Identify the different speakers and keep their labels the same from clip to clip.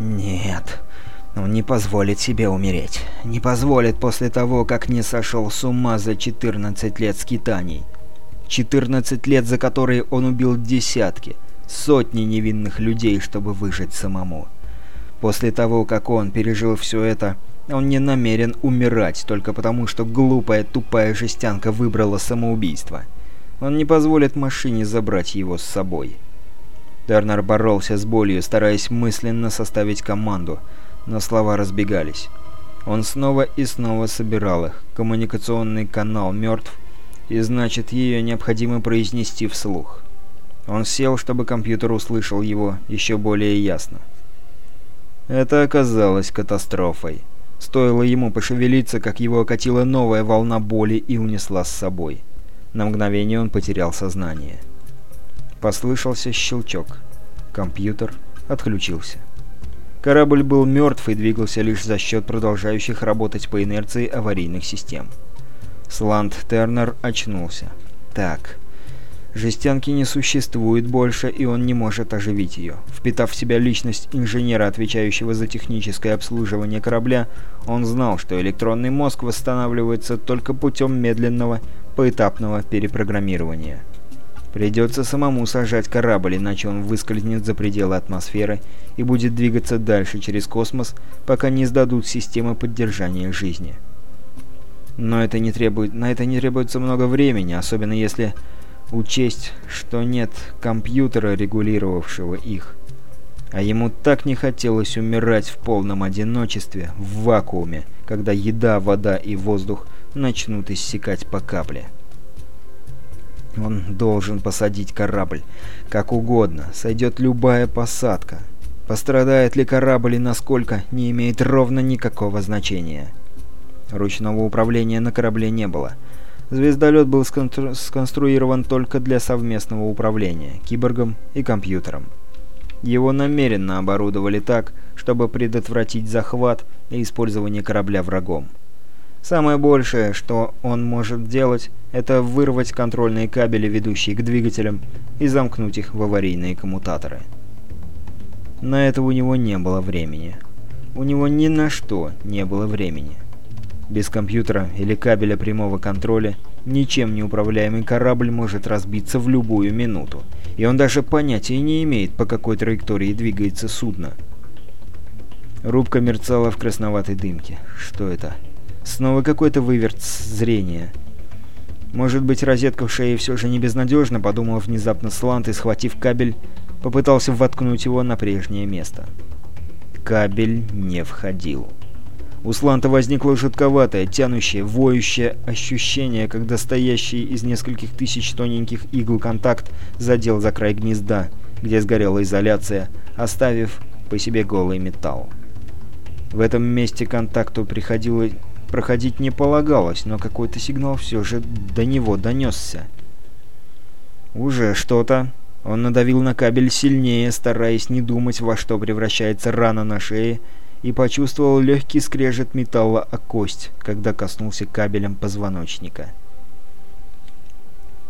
Speaker 1: Нет, он не позволит себе умереть. Не позволит после того, как не сошел с ума за 14 лет скитаний. 14 лет, за которые он убил десятки, сотни невинных людей, чтобы выжить самому. После того, как он пережил все это, он не намерен умирать только потому, что глупая тупая жестянка выбрала самоубийство. Он не позволит машине забрать его с собой. Тернер боролся с болью, стараясь мысленно составить команду, но слова разбегались. Он снова и снова собирал их. Коммуникационный канал мертв, и значит, ее необходимо произнести вслух. Он сел, чтобы компьютер услышал его еще более ясно. Это оказалось катастрофой. Стоило ему пошевелиться, как его окатила новая волна боли и унесла с собой. На мгновение он потерял сознание. Послышался щелчок. Компьютер отключился. Корабль был мертв и двигался лишь за счет продолжающих работать по инерции аварийных систем. Сланд Тернер очнулся. Так. Жестянки не существует больше, и он не может оживить ее. Впитав в себя личность инженера, отвечающего за техническое обслуживание корабля, он знал, что электронный мозг восстанавливается только путем медленного, поэтапного перепрограммирования. Придется самому сажать корабль, иначе он выскользнет за пределы атмосферы и будет двигаться дальше через космос, пока не сдадут системы поддержания жизни. Но это не требует, на это не требуется много времени, особенно если учесть, что нет компьютера, регулировавшего их. А ему так не хотелось умирать в полном одиночестве, в вакууме, когда еда, вода и воздух начнут иссякать по капле. Он должен посадить корабль. Как угодно, сойдет любая посадка. Пострадает ли корабль и насколько, не имеет ровно никакого значения. Ручного управления на корабле не было. Звездолет был сконстру сконструирован только для совместного управления киборгом и компьютером. Его намеренно оборудовали так, чтобы предотвратить захват и использование корабля врагом. Самое большее, что он может делать, это вырвать контрольные кабели, ведущие к двигателям, и замкнуть их в аварийные коммутаторы. На это у него не было времени. У него ни на что не было времени. Без компьютера или кабеля прямого контроля ничем не управляемый корабль может разбиться в любую минуту, и он даже понятия не имеет, по какой траектории двигается судно. Рубка мерцала в красноватой дымке. Что это? Снова какой-то выверт зрения. Может быть, розетка в шее все же не безнадежна, подумал внезапно Слант и, схватив кабель, попытался воткнуть его на прежнее место. Кабель не входил. У Сланта возникло жутковатое, тянущее, воющее ощущение, когда стоящий из нескольких тысяч тоненьких игл контакт задел за край гнезда, где сгорела изоляция, оставив по себе голый металл. В этом месте контакту приходило... проходить не полагалось, но какой-то сигнал все же до него донесся. «Уже что-то». Он надавил на кабель сильнее, стараясь не думать, во что превращается рана на шее, и почувствовал легкий скрежет металла о кость, когда коснулся кабелем позвоночника.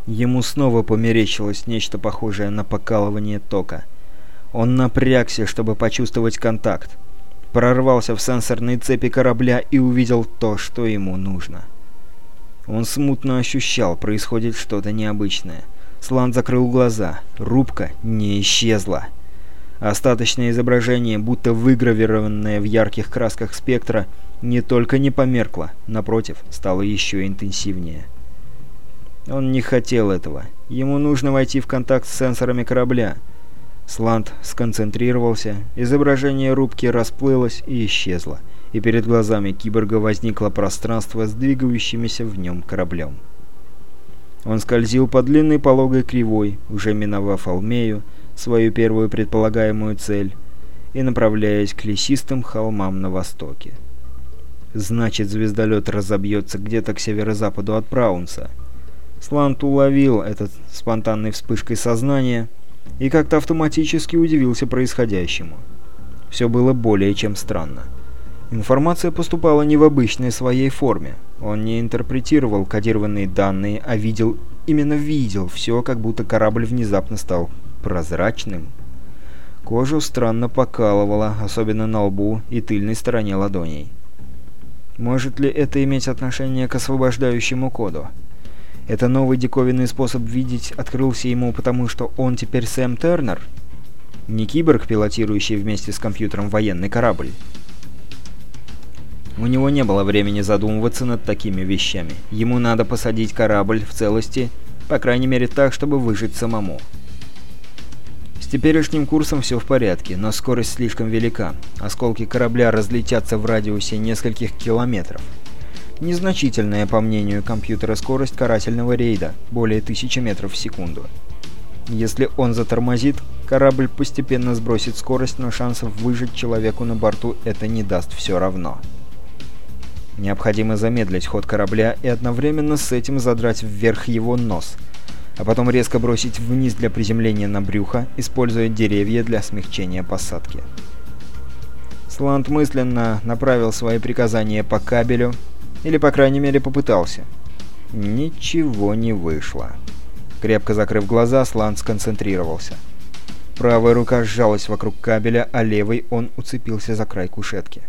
Speaker 1: Ему снова померещилось нечто похожее на покалывание тока. Он напрягся, чтобы почувствовать контакт. Прорвался в сенсорные цепи корабля и увидел то, что ему нужно. Он смутно ощущал, происходит что-то необычное. Слан закрыл глаза. Рубка не исчезла. Остаточное изображение, будто выгравированное в ярких красках спектра, не только не померкло, напротив, стало еще интенсивнее. Он не хотел этого. Ему нужно войти в контакт с сенсорами корабля. Сланд сконцентрировался, изображение рубки расплылось и исчезло, и перед глазами киборга возникло пространство с двигающимися в нем кораблем. Он скользил по длинной пологой кривой, уже миновав Алмею, свою первую предполагаемую цель и направляясь к лесистым холмам на востоке. Значит, звездолет разобьется где-то к северо-западу от Праунса. Слант уловил этот спонтанной вспышкой сознания и как-то автоматически удивился происходящему. Все было более чем странно. Информация поступала не в обычной своей форме. Он не интерпретировал кодированные данные, а видел, именно видел все, как будто корабль внезапно стал прозрачным. Кожу странно покалывало, особенно на лбу и тыльной стороне ладоней. Может ли это иметь отношение к освобождающему коду? Это новый диковинный способ видеть открылся ему, потому что он теперь Сэм Тернер? Не киборг, пилотирующий вместе с компьютером военный корабль. У него не было времени задумываться над такими вещами. Ему надо посадить корабль в целости, по крайней мере так, чтобы выжить самому. С теперешним курсом все в порядке, но скорость слишком велика. Осколки корабля разлетятся в радиусе нескольких километров. Незначительная, по мнению компьютера, скорость карательного рейда, более тысячи метров в секунду. Если он затормозит, корабль постепенно сбросит скорость, но шансов выжить человеку на борту это не даст все равно. Необходимо замедлить ход корабля и одновременно с этим задрать вверх его нос, а потом резко бросить вниз для приземления на брюхо, используя деревья для смягчения посадки. Сланд мысленно направил свои приказания по кабелю, или, по крайней мере, попытался. Ничего не вышло. Крепко закрыв глаза, Сланд сконцентрировался. Правая рука сжалась вокруг кабеля, а левой он уцепился за край кушетки.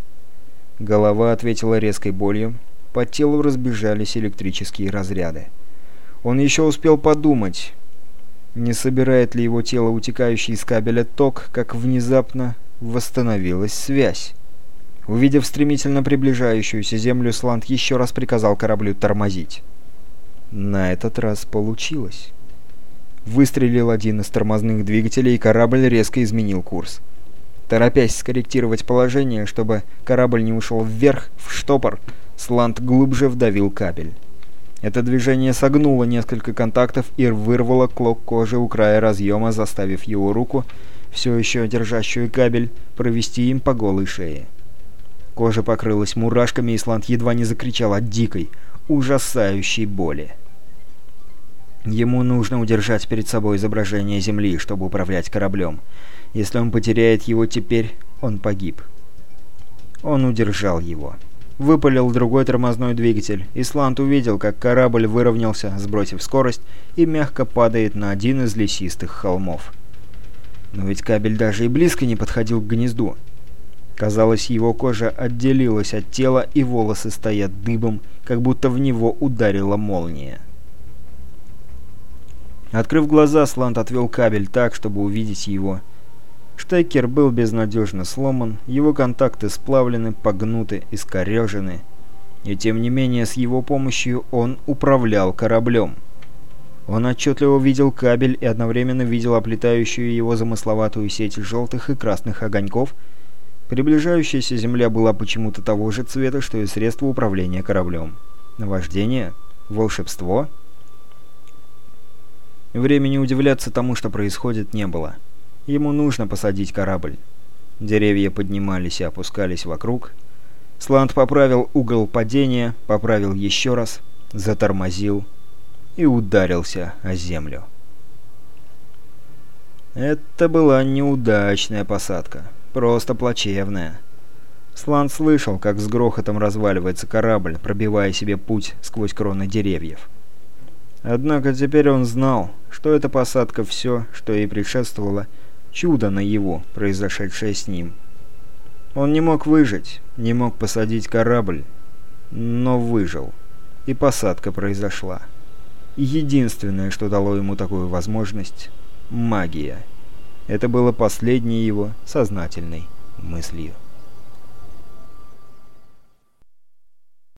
Speaker 1: Голова ответила резкой болью, по телу разбежались электрические разряды. Он еще успел подумать, не собирает ли его тело утекающий из кабеля ток, как внезапно восстановилась связь. Увидев стремительно приближающуюся землю, Сланд еще раз приказал кораблю тормозить. На этот раз получилось. Выстрелил один из тормозных двигателей, и корабль резко изменил курс. Торопясь скорректировать положение, чтобы корабль не ушел вверх, в штопор, Сланд глубже вдавил кабель. Это движение согнуло несколько контактов и вырвало клок кожи у края разъема, заставив его руку, все еще держащую кабель, провести им по голой шее. Кожа покрылась мурашками, и Сланд едва не закричал от дикой, ужасающей боли. Ему нужно удержать перед собой изображение Земли, чтобы управлять кораблем. Если он потеряет его теперь, он погиб. Он удержал его. Выпалил другой тормозной двигатель. Исланд увидел, как корабль выровнялся, сбросив скорость, и мягко падает на один из лесистых холмов. Но ведь кабель даже и близко не подходил к гнезду. Казалось, его кожа отделилась от тела, и волосы стоят дыбом, как будто в него ударила молния. Открыв глаза, Сланд отвел кабель так, чтобы увидеть его. Штекер был безнадежно сломан, его контакты сплавлены, погнуты, искорежены. И тем не менее, с его помощью он управлял кораблем. Он отчетливо видел кабель и одновременно видел оплетающую его замысловатую сеть желтых и красных огоньков. Приближающаяся Земля была почему-то того же цвета, что и средство управления кораблем. Наваждение? Волшебство? Времени удивляться тому, что происходит, не было. Ему нужно посадить корабль. Деревья поднимались и опускались вокруг. Сланд поправил угол падения, поправил еще раз, затормозил и ударился о землю. Это была неудачная посадка, просто плачевная. Сланд слышал, как с грохотом разваливается корабль, пробивая себе путь сквозь кроны деревьев. Однако теперь он знал, что эта посадка все, что ей предшествовало, чудо на его, произошедшее с ним. Он не мог выжить, не мог посадить корабль, но выжил. И посадка произошла. Единственное, что дало ему такую возможность — магия. Это было последней его сознательной мыслью.